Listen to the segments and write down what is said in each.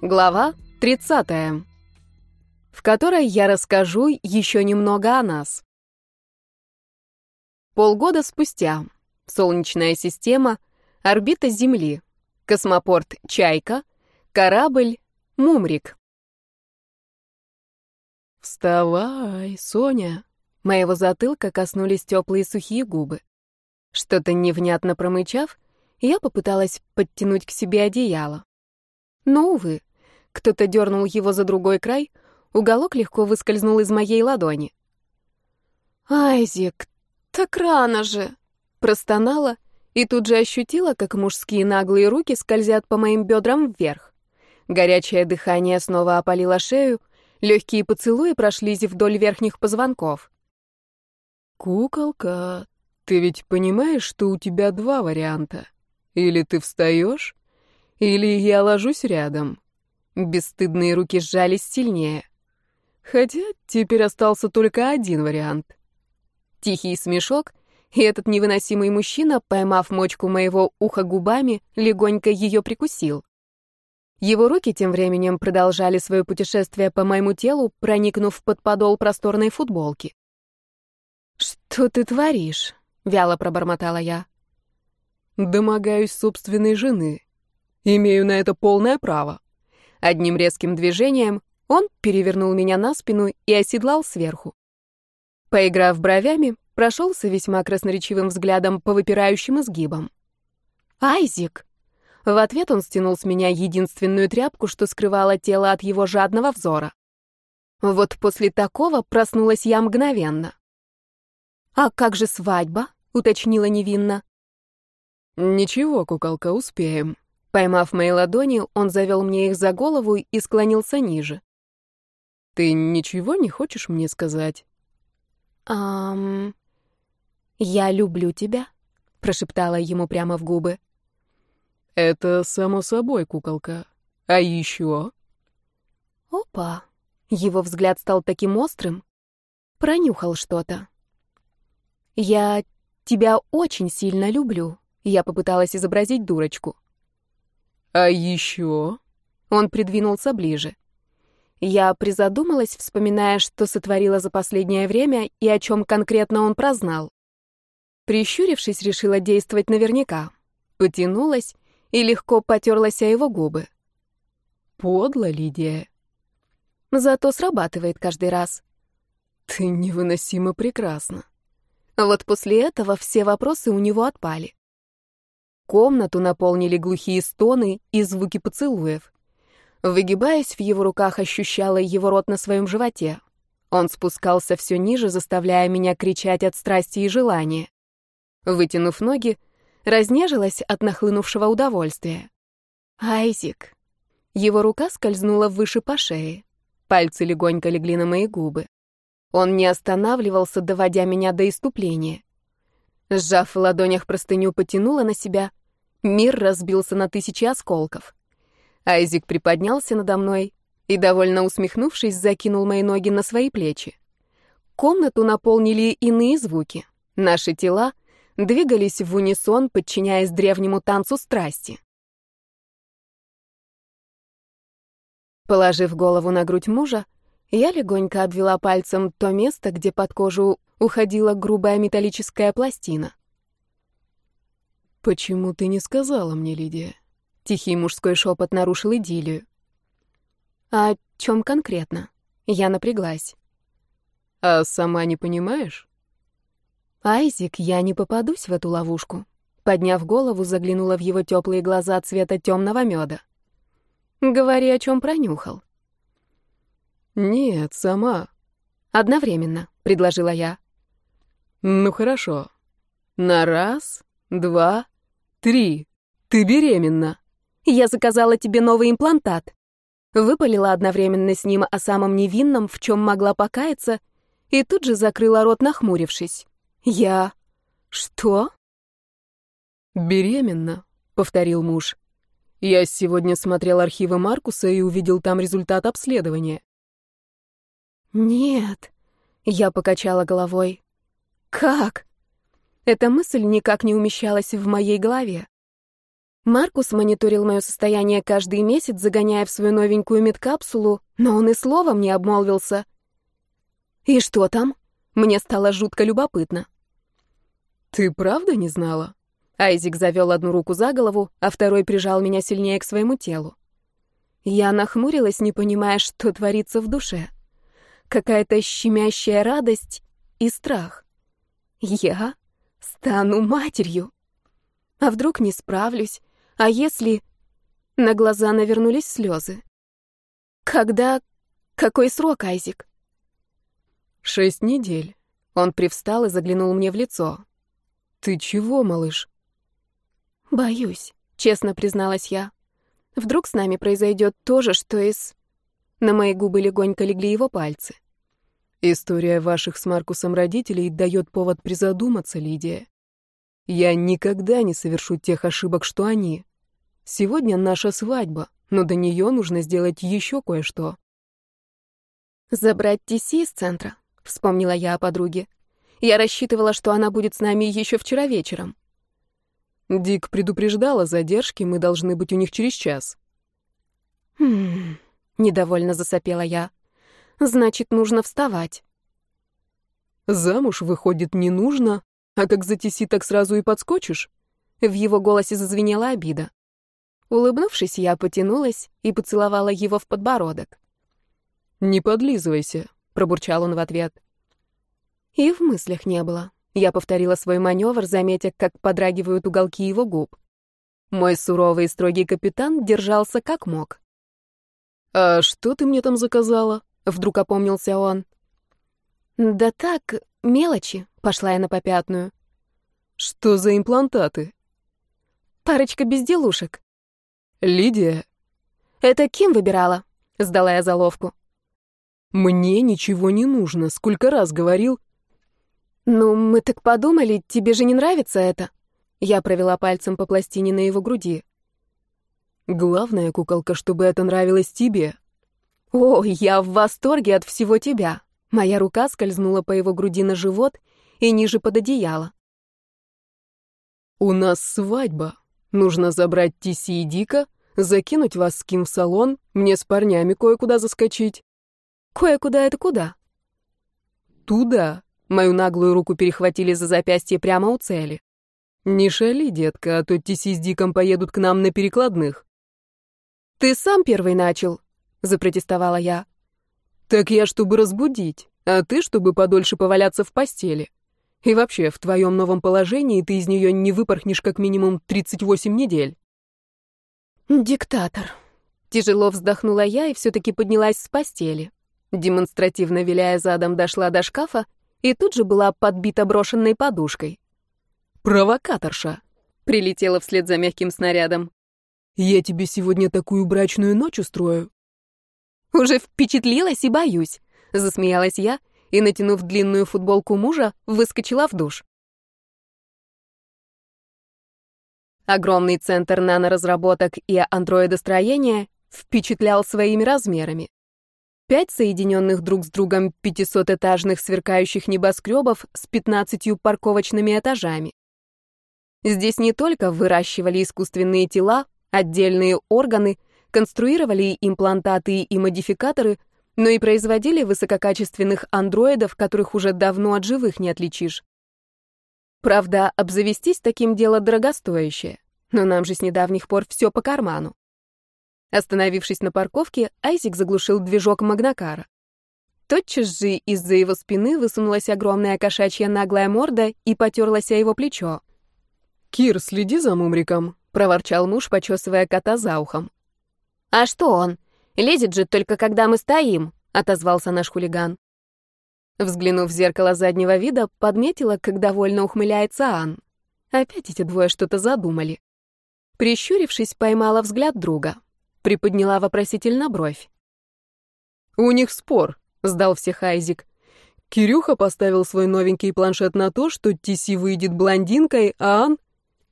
Глава 30, в которой я расскажу еще немного о нас. Полгода спустя. Солнечная система, орбита Земли, космопорт «Чайка», корабль «Мумрик». «Вставай, Соня!» Моего затылка коснулись теплые сухие губы. Что-то невнятно промычав, я попыталась подтянуть к себе одеяло. Но, увы, кто-то дернул его за другой край, уголок легко выскользнул из моей ладони. «Айзек, так рано же!» Простонала и тут же ощутила, как мужские наглые руки скользят по моим бедрам вверх. Горячее дыхание снова опалило шею, легкие поцелуи прошлись вдоль верхних позвонков. «Куколка, ты ведь понимаешь, что у тебя два варианта? Или ты встаешь, или я ложусь рядом?» Бесстыдные руки сжались сильнее. Хотя теперь остался только один вариант. Тихий смешок, и этот невыносимый мужчина, поймав мочку моего уха губами, легонько ее прикусил. Его руки тем временем продолжали свое путешествие по моему телу, проникнув под подол просторной футболки. «Что ты творишь?» — вяло пробормотала я. «Домогаюсь собственной жены. Имею на это полное право». Одним резким движением он перевернул меня на спину и оседлал сверху. Поиграв бровями, прошелся весьма красноречивым взглядом по выпирающим изгибам. «Айзик!» В ответ он стянул с меня единственную тряпку, что скрывала тело от его жадного взора. Вот после такого проснулась я мгновенно. «А как же свадьба?» — уточнила невинно. «Ничего, куколка, успеем», Поймав мои ладони, он завел мне их за голову и склонился ниже. «Ты ничего не хочешь мне сказать?» «Ам... Я люблю тебя», — прошептала ему прямо в губы. «Это само собой, куколка. А еще?» «Опа!» Его взгляд стал таким острым. Пронюхал что-то. «Я тебя очень сильно люблю», — я попыталась изобразить дурочку. «А еще?» Он придвинулся ближе. Я призадумалась, вспоминая, что сотворила за последнее время и о чем конкретно он прознал. Прищурившись, решила действовать наверняка. Потянулась и легко потерлась о его губы. «Подло, Лидия». Зато срабатывает каждый раз. «Ты невыносимо прекрасна». Вот после этого все вопросы у него отпали. Комнату наполнили глухие стоны и звуки поцелуев. Выгибаясь, в его руках ощущала его рот на своем животе. Он спускался все ниже, заставляя меня кричать от страсти и желания. Вытянув ноги, разнежилась от нахлынувшего удовольствия. «Айзик!» Его рука скользнула выше по шее. Пальцы легонько легли на мои губы. Он не останавливался, доводя меня до иступления. Сжав в ладонях простыню, потянула на себя. Мир разбился на тысячи осколков. Айзик приподнялся надо мной и, довольно усмехнувшись, закинул мои ноги на свои плечи. Комнату наполнили иные звуки. Наши тела двигались в унисон, подчиняясь древнему танцу страсти. Положив голову на грудь мужа, я легонько обвела пальцем то место, где под кожу уходила грубая металлическая пластина. «Почему ты не сказала мне, Лидия?» Тихий мужской шепот нарушил идиллию. «А «О чем конкретно?» Я напряглась. «А сама не понимаешь?» «Айзик, я не попадусь в эту ловушку». Подняв голову, заглянула в его теплые глаза цвета темного меда. «Говори, о чем пронюхал». «Нет, сама». «Одновременно», — предложила я. «Ну хорошо. На раз, два, три. Ты беременна». «Я заказала тебе новый имплантат». Выпалила одновременно с ним о самом невинном, в чем могла покаяться, и тут же закрыла рот, нахмурившись. «Я... что?» «Беременна», — повторил муж. «Я сегодня смотрел архивы Маркуса и увидел там результат обследования». «Нет», — я покачала головой. Как? Эта мысль никак не умещалась в моей голове. Маркус мониторил мое состояние каждый месяц, загоняя в свою новенькую медкапсулу, но он и словом не обмолвился. «И что там?» Мне стало жутко любопытно. «Ты правда не знала?» Айзик завел одну руку за голову, а второй прижал меня сильнее к своему телу. Я нахмурилась, не понимая, что творится в душе. Какая-то щемящая радость и страх. Я стану матерью. А вдруг не справлюсь? А если... На глаза навернулись слезы. Когда... Какой срок, Айзик? Шесть недель. Он привстал и заглянул мне в лицо. Ты чего, малыш? Боюсь, честно призналась я. Вдруг с нами произойдет то же, что и с... На мои губы легонько легли его пальцы. История ваших с Маркусом родителей дает повод призадуматься, Лидия. Я никогда не совершу тех ошибок, что они. Сегодня наша свадьба, но до нее нужно сделать еще кое-что. Забрать Тиси из центра, вспомнила я о подруге. Я рассчитывала, что она будет с нами еще вчера вечером. Дик предупреждала задержки, мы должны быть у них через час. Хм, недовольно засопела я. Значит, нужно вставать. Замуж, выходит, не нужно, а как затеси, так сразу и подскочишь. В его голосе зазвенела обида. Улыбнувшись, я потянулась и поцеловала его в подбородок. «Не подлизывайся», — пробурчал он в ответ. И в мыслях не было. Я повторила свой маневр, заметя, как подрагивают уголки его губ. Мой суровый и строгий капитан держался как мог. «А что ты мне там заказала?» Вдруг опомнился он. «Да так, мелочи», — пошла я на попятную. «Что за имплантаты?» «Парочка безделушек». «Лидия?» «Это Ким выбирала?» — сдала я заловку. «Мне ничего не нужно, сколько раз говорил». «Ну, мы так подумали, тебе же не нравится это?» Я провела пальцем по пластине на его груди. «Главное, куколка, чтобы это нравилось тебе», «О, я в восторге от всего тебя!» Моя рука скользнула по его груди на живот и ниже под одеяло. «У нас свадьба. Нужно забрать Тиси и Дика, закинуть вас с Ким в салон, мне с парнями кое-куда заскочить». «Кое-куда это куда?» «Туда». Мою наглую руку перехватили за запястье прямо у цели. «Не шали, детка, а то Тиси с Диком поедут к нам на перекладных». «Ты сам первый начал», — запротестовала я. «Так я, чтобы разбудить, а ты, чтобы подольше поваляться в постели. И вообще, в твоем новом положении ты из нее не выпорхнешь как минимум 38 недель». «Диктатор». Тяжело вздохнула я и все-таки поднялась с постели. Демонстративно виляя задом, дошла до шкафа и тут же была подбита брошенной подушкой. «Провокаторша!» — прилетела вслед за мягким снарядом. «Я тебе сегодня такую брачную ночь устрою, уже впечатлилась и боюсь, засмеялась я и, натянув длинную футболку мужа, выскочила в душ. Огромный центр наноразработок и андроидостроения впечатлял своими размерами. Пять соединенных друг с другом 500-этажных сверкающих небоскребов с 15 парковочными этажами. Здесь не только выращивали искусственные тела, отдельные органы, конструировали имплантаты и модификаторы, но и производили высококачественных андроидов, которых уже давно от живых не отличишь. Правда, обзавестись таким дело дорогостоящее, но нам же с недавних пор все по карману. Остановившись на парковке, Айзик заглушил движок Магнакара. Тотчас же из-за его спины высунулась огромная кошачья наглая морда и потерлась о его плечо. «Кир, следи за мумриком», — проворчал муж, почесывая кота за ухом. «А что он? Лезет же только когда мы стоим», — отозвался наш хулиган. Взглянув в зеркало заднего вида, подметила, как довольно ухмыляется Ан. Опять эти двое что-то задумали. Прищурившись, поймала взгляд друга. Приподняла вопросительно бровь. «У них спор», — сдал всех Айзик. Кирюха поставил свой новенький планшет на то, что Тиси выйдет блондинкой, а Ан...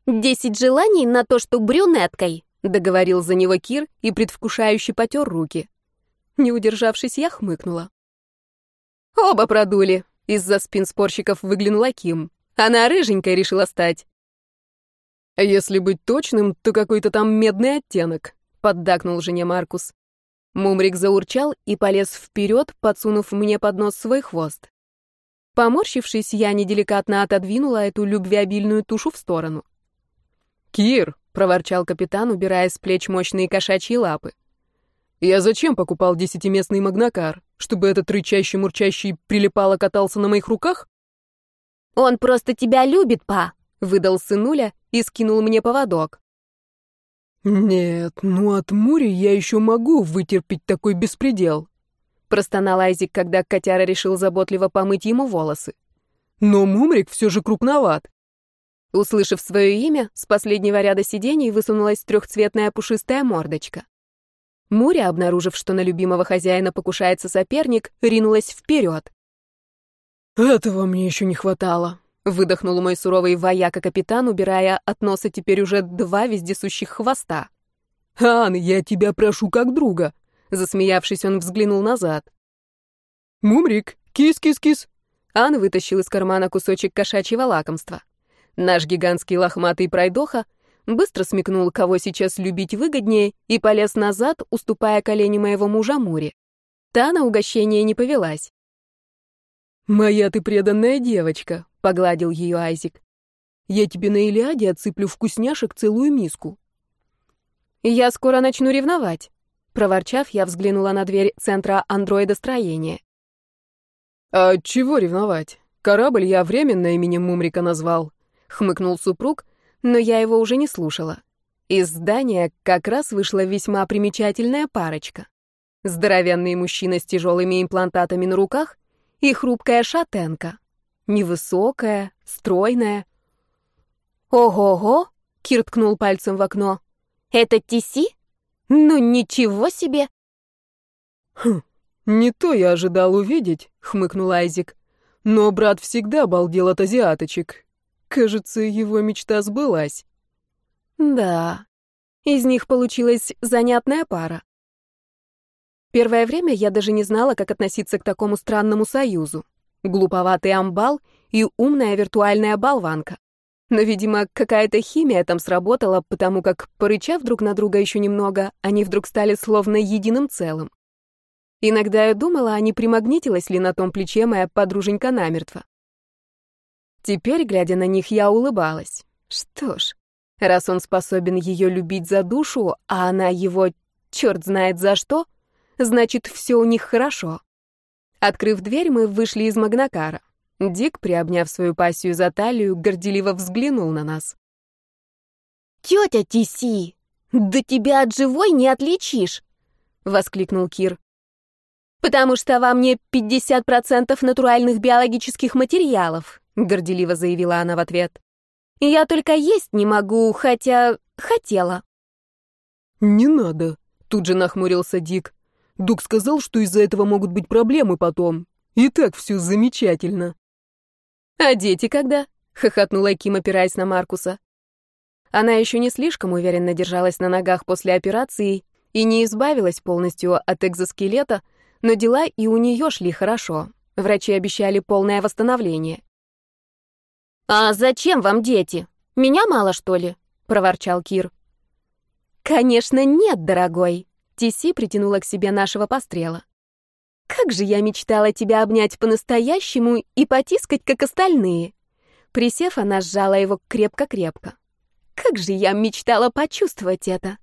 «Десять желаний на то, что брюнеткой», Договорил за него Кир и предвкушающе потер руки. Не удержавшись, я хмыкнула. Оба продули. Из-за спин спорщиков выглянула Ким. Она рыженькой решила стать. А если быть точным, то какой-то там медный оттенок, поддакнул жене Маркус. Мумрик заурчал и полез вперед, подсунув мне под нос свой хвост. Поморщившись, я неделикатно отодвинула эту любвеобильную тушу в сторону. «Кир!» — проворчал капитан, убирая с плеч мощные кошачьи лапы. «Я зачем покупал десятиместный магнакар? Чтобы этот рычащий-мурчащий прилипало катался на моих руках?» «Он просто тебя любит, па!» — выдал сынуля и скинул мне поводок. «Нет, ну от Мури я еще могу вытерпеть такой беспредел», — простонал Айзик, когда котяра решил заботливо помыть ему волосы. «Но Мумрик все же крупноват». Услышав свое имя, с последнего ряда сидений высунулась трехцветная пушистая мордочка. Муря, обнаружив, что на любимого хозяина покушается соперник, ринулась вперед. «Этого мне еще не хватало», Выдохнул мой суровый вояка-капитан, убирая от носа теперь уже два вездесущих хвоста. «Ан, я тебя прошу как друга!» Засмеявшись, он взглянул назад. «Мумрик, кис-кис-кис!» Ан вытащил из кармана кусочек кошачьего лакомства. Наш гигантский лохматый пройдоха быстро смекнул, кого сейчас любить выгоднее, и полез назад, уступая колени моего мужа Муре. Та на угощение не повелась. «Моя ты преданная девочка», погладил ее Айзик. Я тебе на Илиаде отсыплю вкусняшек целую миску. Я скоро начну ревновать. Проворчав, я взглянула на дверь центра андроидостроения. «А чего ревновать? Корабль я временно именем Мумрика назвал», — хмыкнул супруг, но я его уже не слушала. Из здания как раз вышла весьма примечательная парочка. Здоровенный мужчина с тяжелыми имплантатами на руках и хрупкая шатенка. Невысокая, стройная. «Ого-го!» — Кир ткнул пальцем в окно. «Это Тиси? Ну ничего себе!» «Хм, не то я ожидал увидеть», — хмыкнул Айзик. «Но брат всегда обалдел от азиаточек. Кажется, его мечта сбылась». «Да, из них получилась занятная пара. Первое время я даже не знала, как относиться к такому странному союзу глуповатый амбал и умная виртуальная болванка. Но, видимо, какая-то химия там сработала, потому как, порычав друг на друга еще немного, они вдруг стали словно единым целым. Иногда я думала, а не примагнитилась ли на том плече моя подруженька намертво. Теперь, глядя на них, я улыбалась. Что ж, раз он способен ее любить за душу, а она его черт знает за что, значит, все у них хорошо. Открыв дверь, мы вышли из Магнакара. Дик, приобняв свою пассию за талию, горделиво взглянул на нас. «Тетя Тиси, да тебя от живой не отличишь!» — воскликнул Кир. «Потому что во мне 50% натуральных биологических материалов», — горделиво заявила она в ответ. «Я только есть не могу, хотя хотела». «Не надо», — тут же нахмурился Дик. Дук сказал, что из-за этого могут быть проблемы потом. И так все замечательно. А дети когда? хохотнула Ким, опираясь на Маркуса. Она еще не слишком уверенно держалась на ногах после операции и не избавилась полностью от экзоскелета, но дела и у нее шли хорошо. Врачи обещали полное восстановление. «А зачем вам дети? Меня мало, что ли?» — проворчал Кир. «Конечно нет, дорогой», Тиси притянула к себе нашего пострела. «Как же я мечтала тебя обнять по-настоящему и потискать, как остальные!» Присев, она сжала его крепко-крепко. «Как же я мечтала почувствовать это!»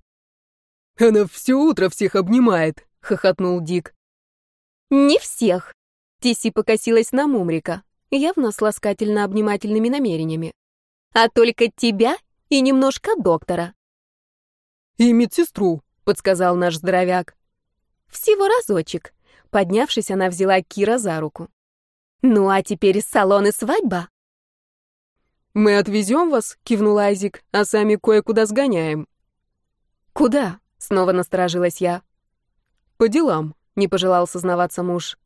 «Она все утро всех обнимает!» — хохотнул Дик. «Не всех!» Тиси покосилась на Мумрика, явно с ласкательно-обнимательными намерениями. «А только тебя и немножко доктора». «И медсестру», — подсказал наш здоровяк. «Всего разочек». Поднявшись, она взяла Кира за руку. «Ну, а теперь салон и свадьба». «Мы отвезем вас», — кивнул Айзик, «а сами кое-куда сгоняем». «Куда?» — снова насторожилась я. «По делам», — не пожелал сознаваться муж.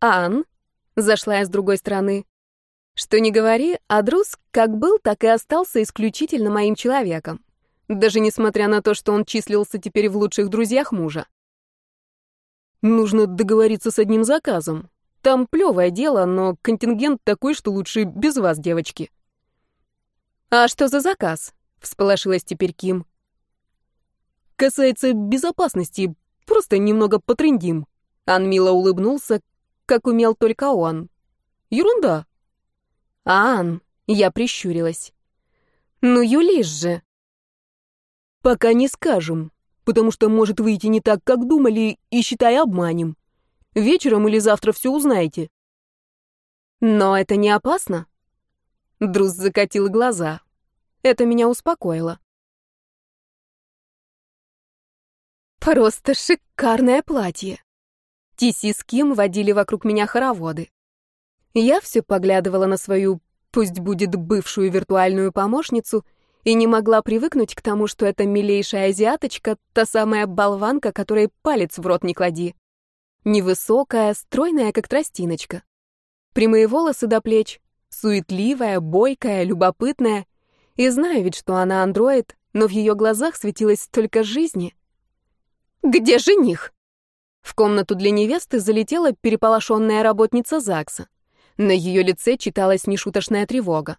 «Ан?» — зашла я с другой стороны. «Что не говори, Адрус как был, так и остался исключительно моим человеком даже несмотря на то, что он числился теперь в лучших друзьях мужа. Нужно договориться с одним заказом. Там плевое дело, но контингент такой, что лучше без вас, девочки. «А что за заказ?» — всполошилась теперь Ким. «Касается безопасности, просто немного потрендим». Ан мило улыбнулся, как умел только он. «Ерунда». «Ан», — я прищурилась. «Ну, юлишь же». «Пока не скажем, потому что может выйти не так, как думали, и, считай, обманем. Вечером или завтра все узнаете». «Но это не опасно?» Друз закатил глаза. Это меня успокоило. Просто шикарное платье. Тиси с Ким водили вокруг меня хороводы. Я все поглядывала на свою, пусть будет бывшую виртуальную помощницу, и не могла привыкнуть к тому, что эта милейшая азиаточка — та самая болванка, которой палец в рот не клади. Невысокая, стройная, как тростиночка. Прямые волосы до плеч, Суетливая, бойкая, любопытная. И знаю ведь, что она андроид, но в ее глазах светилось столько жизни. «Где жених?» В комнату для невесты залетела переполошенная работница ЗАГСа. На ее лице читалась нешуточная тревога.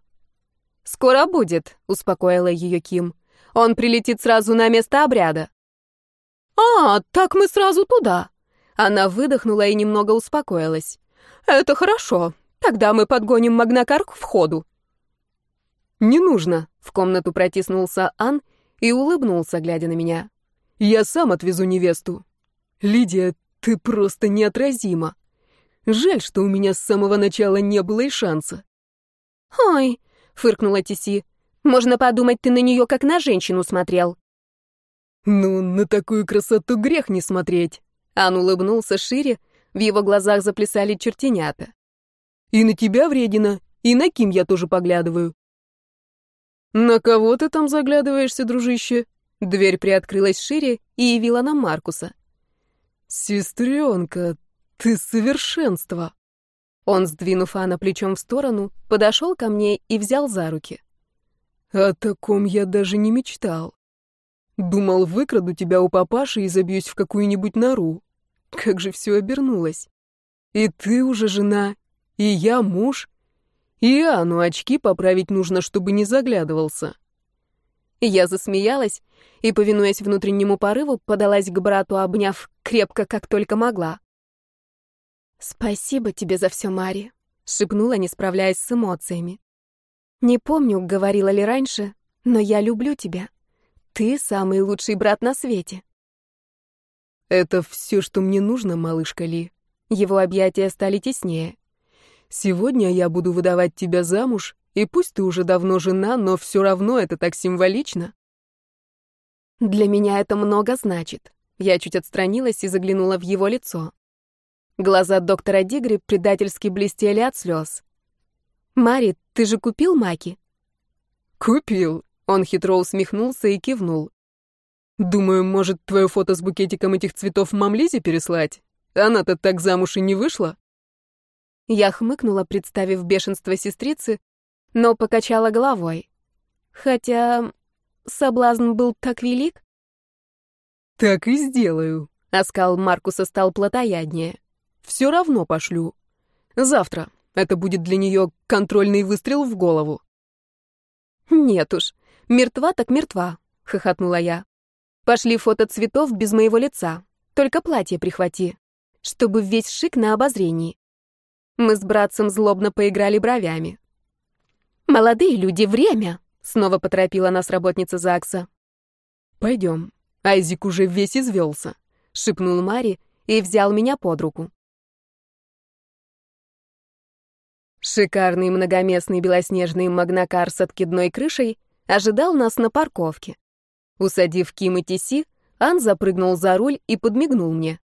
«Скоро будет», — успокоила ее Ким. «Он прилетит сразу на место обряда». «А, так мы сразу туда». Она выдохнула и немного успокоилась. «Это хорошо. Тогда мы подгоним Магнакар к входу. Не нужно. В комнату протиснулся Ан и улыбнулся, глядя на меня. Я сам отвезу невесту. Лидия, ты просто неотразима. Жаль, что у меня с самого начала не было и шанса. «Ой», — фыркнула Тиси, — «можно подумать, ты на нее как на женщину смотрел». «Ну, на такую красоту грех не смотреть». Ан улыбнулся шире, в его глазах заплясали чертенята. И на тебя, вредина, и на Ким я тоже поглядываю. На кого ты там заглядываешься, дружище? Дверь приоткрылась шире и явила нам Маркуса. Сестренка, ты совершенство. Он, сдвинув Анна плечом в сторону, подошел ко мне и взял за руки. О таком я даже не мечтал. Думал, выкраду тебя у папаши и забьюсь в какую-нибудь нору. Как же все обернулось. И ты уже жена, и я муж. И Ану очки поправить нужно, чтобы не заглядывался. Я засмеялась и, повинуясь внутреннему порыву, подалась к брату, обняв крепко, как только могла. «Спасибо тебе за все, Мари», — шепнула, не справляясь с эмоциями. «Не помню, говорила ли раньше, но я люблю тебя. Ты самый лучший брат на свете». «Это все, что мне нужно, малышка Ли». Его объятия стали теснее. Сегодня я буду выдавать тебя замуж, и пусть ты уже давно жена, но все равно это так символично. Для меня это много значит. Я чуть отстранилась и заглянула в его лицо. Глаза доктора Дигри предательски блестели от слез. «Мари, ты же купил маки?» «Купил», — он хитро усмехнулся и кивнул. «Думаю, может, твое фото с букетиком этих цветов мамлизе переслать? Она-то так замуж и не вышла». Я хмыкнула, представив бешенство сестрицы, но покачала головой. Хотя соблазн был так велик. «Так и сделаю», — оскал Маркуса стал плотояднее. «Все равно пошлю. Завтра. Это будет для нее контрольный выстрел в голову». «Нет уж, мертва так мертва», — хохотнула я. «Пошли фото цветов без моего лица. Только платье прихвати, чтобы весь шик на обозрении». Мы с братцем злобно поиграли бровями. «Молодые люди, время!» — снова поторопила нас работница ЗАГСа. «Пойдем. Айзик уже весь извелся», — шепнул Мари и взял меня под руку. Шикарный многоместный белоснежный магнакар с откидной крышей ожидал нас на парковке. Усадив Ким и Тиси, Ан запрыгнул за руль и подмигнул мне.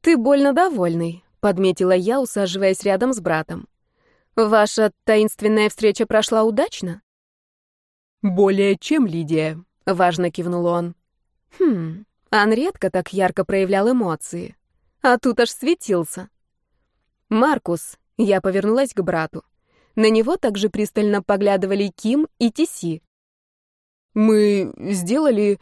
«Ты больно довольный», подметила я, усаживаясь рядом с братом. Ваша таинственная встреча прошла удачно? Более чем, Лидия, важно кивнул он. Хм, Ан редко так ярко проявлял эмоции, а тут аж светился. Маркус, я повернулась к брату. На него также пристально поглядывали Ким и Тиси. Мы сделали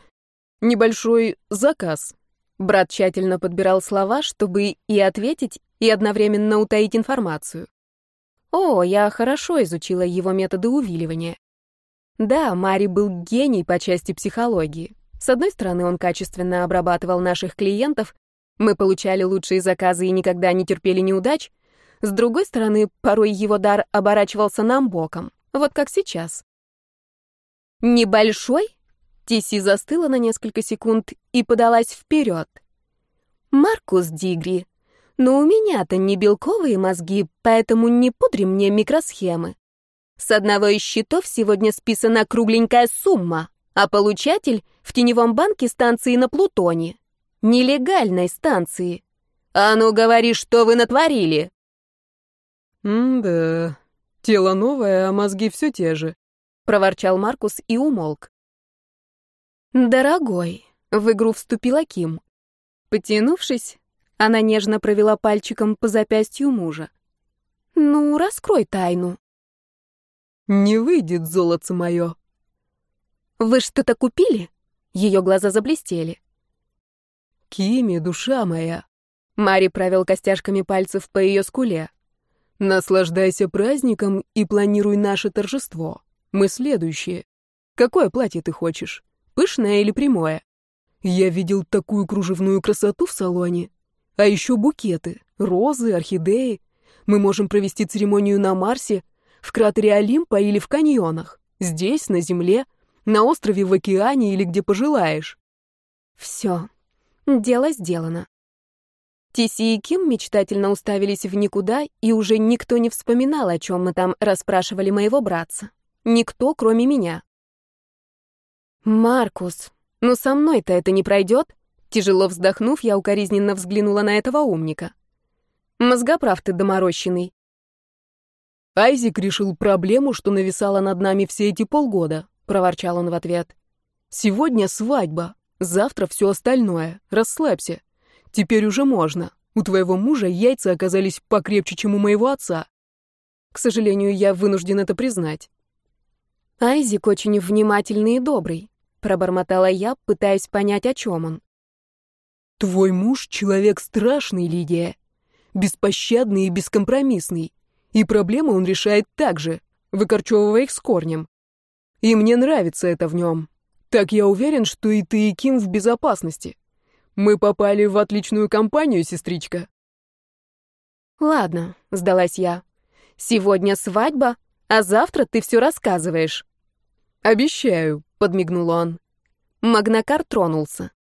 небольшой заказ. Брат тщательно подбирал слова, чтобы и ответить, и одновременно утаить информацию. О, я хорошо изучила его методы увиливания. Да, Мари был гений по части психологии. С одной стороны, он качественно обрабатывал наших клиентов, мы получали лучшие заказы и никогда не терпели неудач. С другой стороны, порой его дар оборачивался нам боком, вот как сейчас. «Небольшой?» Тиси застыла на несколько секунд и подалась вперед. «Маркус Дигри, но у меня-то не белковые мозги, поэтому не пудри мне микросхемы. С одного из счетов сегодня списана кругленькая сумма, а получатель в теневом банке станции на Плутоне. Нелегальной станции. А ну говори, что вы натворили. «М-да, тело новое, а мозги все те же», — проворчал Маркус и умолк. «Дорогой», — в игру вступила Ким. Потянувшись, она нежно провела пальчиком по запястью мужа. «Ну, раскрой тайну». «Не выйдет, золото мое». «Вы что-то купили?» Ее глаза заблестели. «Кими, душа моя!» Мари провел костяшками пальцев по ее скуле. «Наслаждайся праздником и планируй наше торжество. Мы следующие. Какое платье ты хочешь? Пышное или прямое? Я видел такую кружевную красоту в салоне. А еще букеты, розы, орхидеи. Мы можем провести церемонию на Марсе, в кратере Олимпа или в каньонах. Здесь, на Земле, на острове в океане или где пожелаешь. Все, дело сделано. Тиси и Ким мечтательно уставились в никуда, и уже никто не вспоминал, о чем мы там расспрашивали моего братца. Никто, кроме меня. «Маркус, ну со мной-то это не пройдет?» Тяжело вздохнув, я укоризненно взглянула на этого умника. «Мозгоправ ты доморощенный. Айзик решил проблему, что нависала над нами все эти полгода, проворчал он в ответ. Сегодня свадьба, завтра все остальное. Расслабься. Теперь уже можно. У твоего мужа яйца оказались покрепче, чем у моего отца. К сожалению, я вынужден это признать. Айзик очень внимательный и добрый, пробормотала я, пытаясь понять, о чем он. Твой муж человек страшный, Лидия, беспощадный и бескомпромиссный. И проблемы он решает так же, выкорчевывая их с корнем. И мне нравится это в нем. Так я уверен, что и ты, и Ким в безопасности. Мы попали в отличную компанию, сестричка. Ладно, сдалась я. Сегодня свадьба, а завтра ты все рассказываешь. Обещаю, подмигнул он. Магнакар тронулся.